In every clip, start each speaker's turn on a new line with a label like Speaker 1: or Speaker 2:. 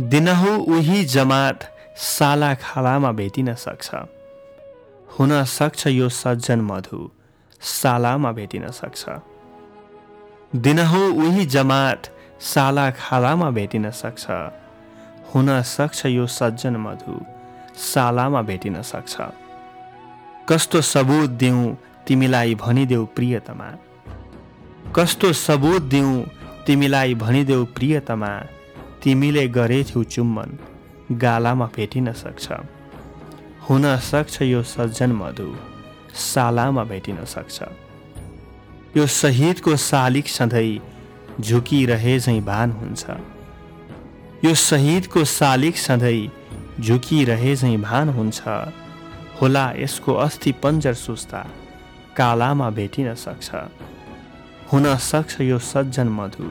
Speaker 1: दिनहु उही जमात साला खालामा भेटिन सक्छ। हुन सक्छ यो सज्जन मधु सालामा भेटिन सक्छ। दिनहु उही जमात साला खालामा भेटिन सक्छ। हुन सक्छ यो सज्जन मधु सालामा भेटिन सक्छ। कस्तो सबुत दिउँ तिमीलाई भनिदेऊ प्रियतमा? कस्तो सबुत दिउँ तिमीलाई भनिदेऊ प्रियतमा? तिमीले गरेथ्यौ चुम्बन गालामा भेटिन सक्छ। हुन सक्छ यो सज्जन मधु सालामा भेटिन सक्छ। यो शहीदको शालिक सधैँ झुकिरहे झैँ भान हुन्छ। यो शहीदको शालिक सधैँ झुकिरहे झैँ भान हुन्छ। होला यसको अस्थि पन्जर सुस्ता कालामा भेटिन सक्छ। हुन सक्छ यो सज्जन मधु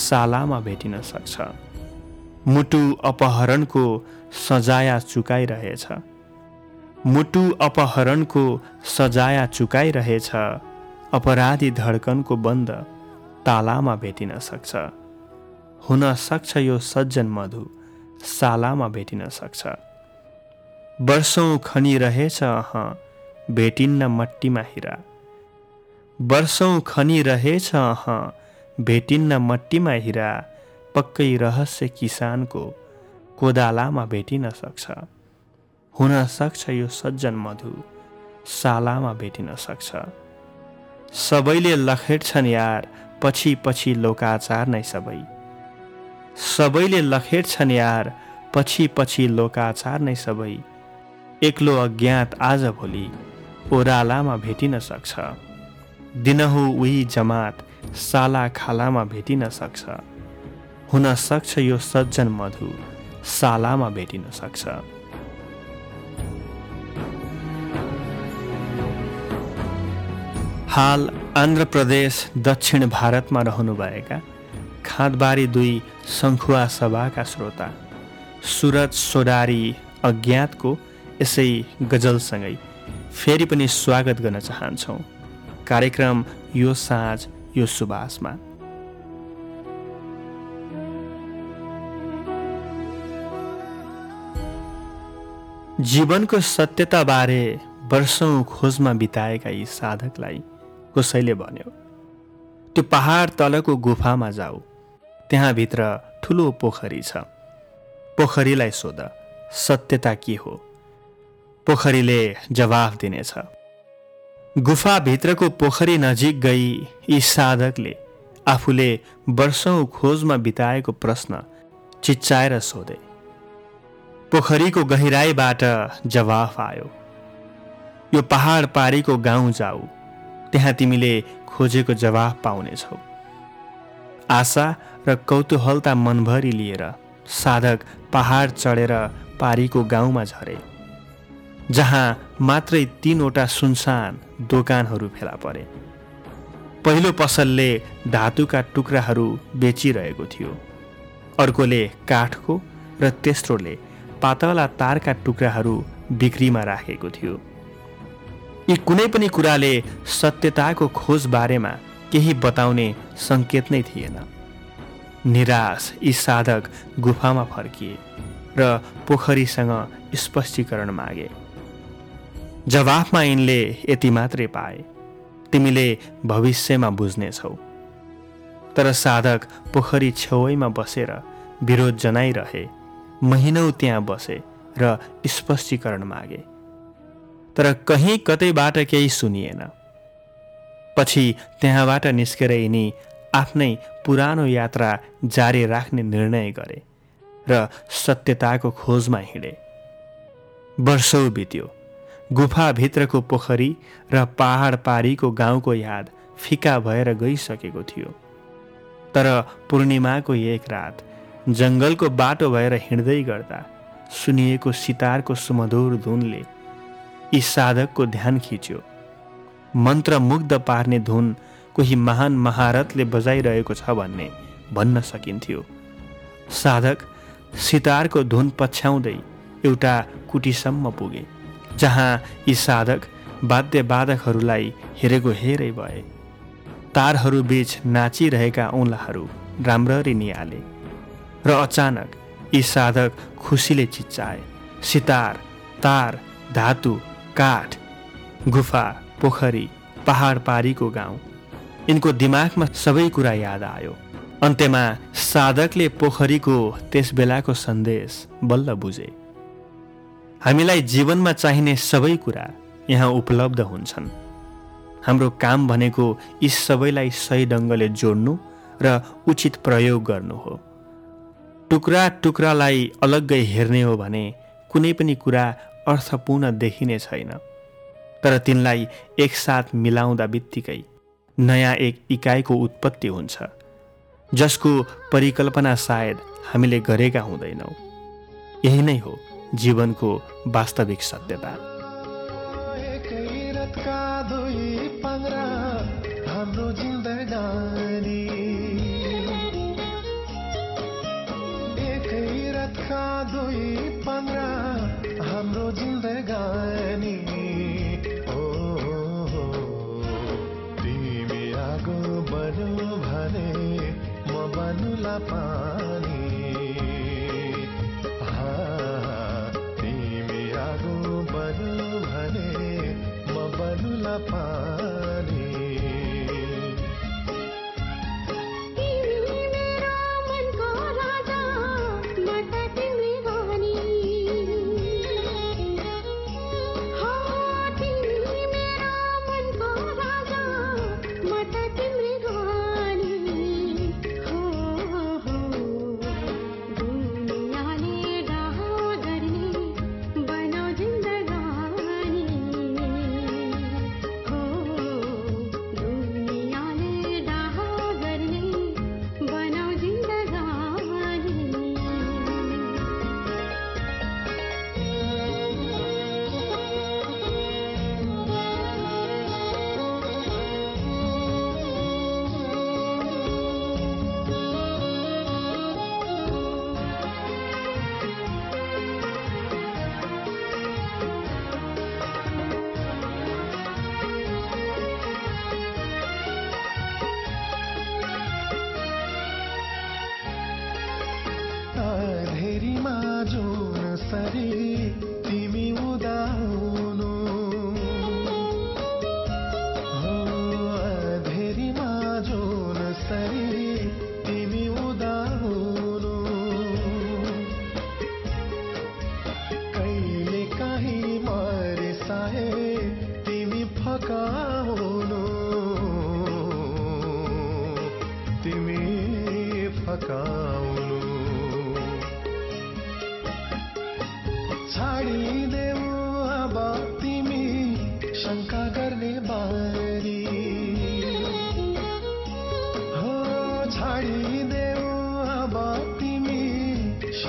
Speaker 1: सालामा भेटिन सक्छ। मुटु अपहरणको सजाया चुकाइरहेछ। मुटु अपहरणको सजाया चुकाइरहेछ। अपराधी धड्कनको बन्द तालामा भेटिन सक्छ। हुन सक्छ यो सज्जन मधु सालामा भेटिन सक्छ। वर्षौँ खनिरहेछ अह भेटिन्न मट्टीमा हिरा। वर्षौँ खनिरहेछ अह भेटिन्न मट्टीमा हिरा। पक्कै रहस्य किसानको कोदालामा भेटिन सक्छ। हुन सक्छ यो सज्जन मधु सालामा भेटिन सक्छ। सबैले लखेट्छन् यार पछि पछि लोकाचार नै सबै। सबैले लखेट्छन् यार पछि पछि लोकाचार नै सबै। एक्लो अज्ञात आज भोलि ओरालामा भेटिन सक्छ। दिनहु उही जमात साला खालामा भेटिन सक्छ। हुन सक्छ यो सज्जन मधु। सालामा भेटिन सक्छ। हाल आन्ध्र प्रदेश दक्षिण भारतमा रहनुभएका खाँदबारी दुई सङ्खुवा सभाका श्रोता सुरज सोडारी अज्ञातको यसै गजलसँगै फेरि पनि स्वागत गर्न चाहन्छौँ। कार्यक्रम यो साँझ यो सुबासमा जीवनको सत्यताबारे वर्षौँ खोजमा बिताएका यी साधकलाई कसैले भन्यो त्यो पहाड तलको गुफामा जाऊ। त्यहाँभित्र ठुलो पोखरी छ। पोखरीलाई सोध सत्यता के हो? पोखरीले जवाफ दिनेछ गुफाभित्रको पोखरी नजिक गई यी साधकले आफूले वर्षौँ खोजमा बिताएको प्रश्न चिच्चाएर सोधे। पोखरीको गहिराईबाट जवाफ आयो। यो पहाड पारीको गाउँ जाऊ। त्यहाँ तिमीले खोजेको जवाफ पाउनेछौ। आशा र कौतूहलता मनभरि लिएर साधक पहाड चढेर पारीको गाउँमा झरे जहाँ मात्रै तिनवटा सुनसान दोकानहरू फेला परे। पहिलो पसलले धातुका टुक्राहरू बेचिरहेको थियो। अर्कोले काठको र तेस्रोले पातला तारका टुक्राहरू बिक्रीमा राखेको थियो। यी कुनै पनि कुराले सत्यताको खोज बारेमा केही बताउने सङ्केत नै थिएन। निराश यी साधक गुफामा फर्किए र पोखरीसँग स्पष्टीकरण मागे। जवाफमा यिनले यति मात्रै पाए। तिमीले भविष्यमा बुझ्नेछौ। तर साधक पोखरी छेउैमा बसेर विरोध जनाइरहे। महिनौ त्यहाँ बसे र स्पष्टीकरण मागे। तर कहीँ कतैबाट केही सुनिएन। पछि त्यहाँबाट निस्केर यिनी आफ्नै पुरानो यात्रा जारी राख्ने निर्णय गरे र सत्यताको खोजमा हिँडे। वर्षौँ बित्यो। गुफाभित्रको पोखरी र पहाड पारीको गाउँको याद फिका भएर गइसकेको थियो। तर पूर्णिमाको एक रात जङ्गलको बाटो भएर हिँड्दै गर्दा सुनिएको सितारको सुमधुर धुनले यी साधकको ध्यान खिच्यो। मन्त्रमुग्ध पार्ने धुन कोही महान महारथले बजाइरहेको छ भन्ने भन्न सकिन्थ्यो। साधक सितारको धुन पछ्याउँदै एउटा कुटीसम्म पुगे जहाँ यी साधक वाद्यवादकहरूलाई हेरेको हेरै भए। तारहरू बीच नाचिरहेका औँलाहरू राम्ररी निहाले। र अचानक
Speaker 2: यी साधक खुसीले चिच्चाए सितार तार धातु काठ गुफा पोखरी पहाड पारीको गाउँ। यिनको दिमागमा सबै कुरा याद आयो। अन्त्यमा साधकले पोखरीको त्यस बेलाको सन्देश बल्ल बुझे। हामीलाई जीवनमा चाहिने सबै कुरा यहाँ उपलब्ध हुन्छन्। हाम्रो काम भनेको यी सबैलाई सही ढङ्गले जोड्नु र उचित प्रयोग गर्नु हो। टुक्रा टुक्रालाई अलग्गै हेर्ने हो भने कुनै पनि कुरा अर्थपूर्ण देखिने छैन। तर तिनलाई एकसाथ मिलाउँदा बित्तिकै नयाँ एक इकाइको उत्पत्ति हुन्छ जसको परिकल्पना सायद हामीले गरेका हुँदैनौँ। यही नै हो जीवनको वास्तविक सत्यता। म बनुला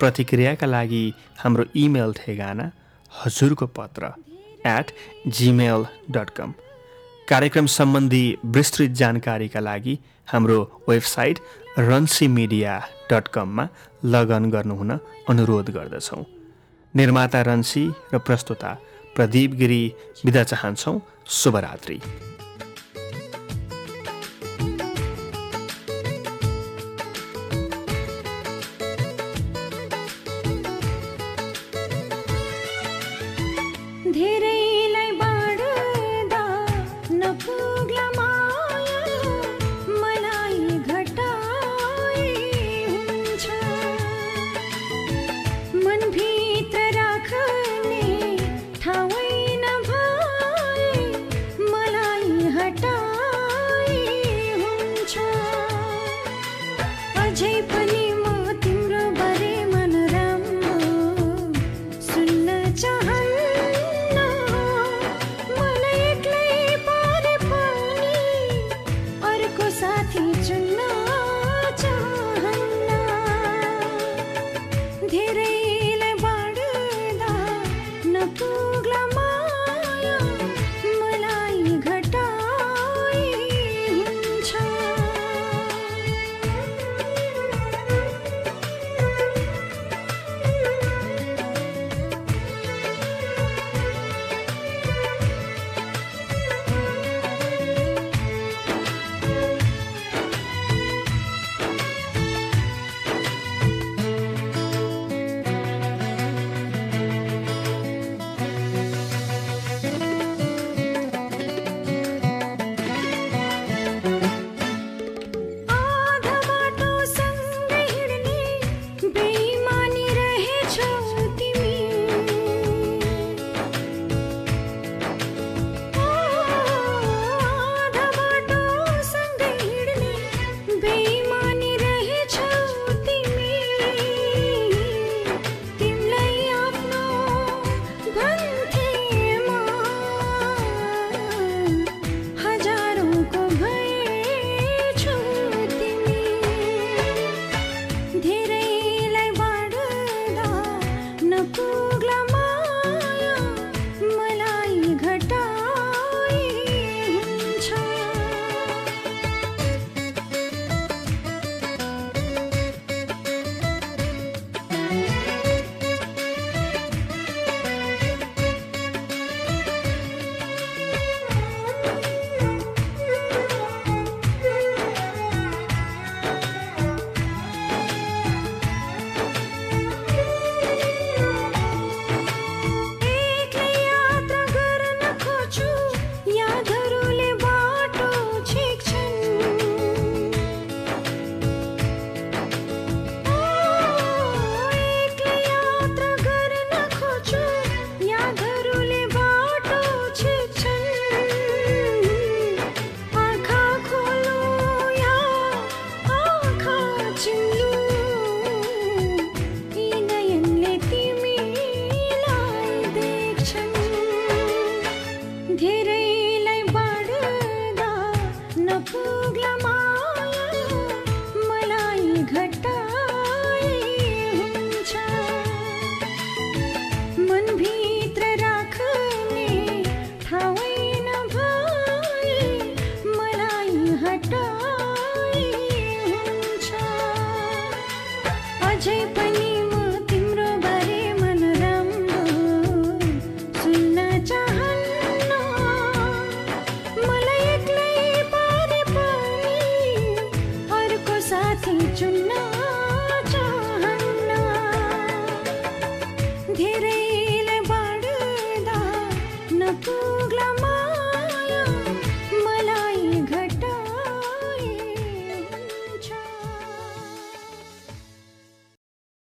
Speaker 2: प्रतिक्रियाका लागि हाम्रो इमेल ठेगाना हजुरको पत्र एट जिमेल डट कम कार्यक्रम सम्बन्धी विस्तृत जानकारीका लागि हाम्रो वेबसाइट रन्सी मिडिया डट कममा लगन गर्नुहुन अनुरोध गर्दछौँ। निर्माता रन्सी र प्रस्तुता प्रदीप गिरी बिदा चाहन्छौँ। शुभरात्री।
Speaker 3: मा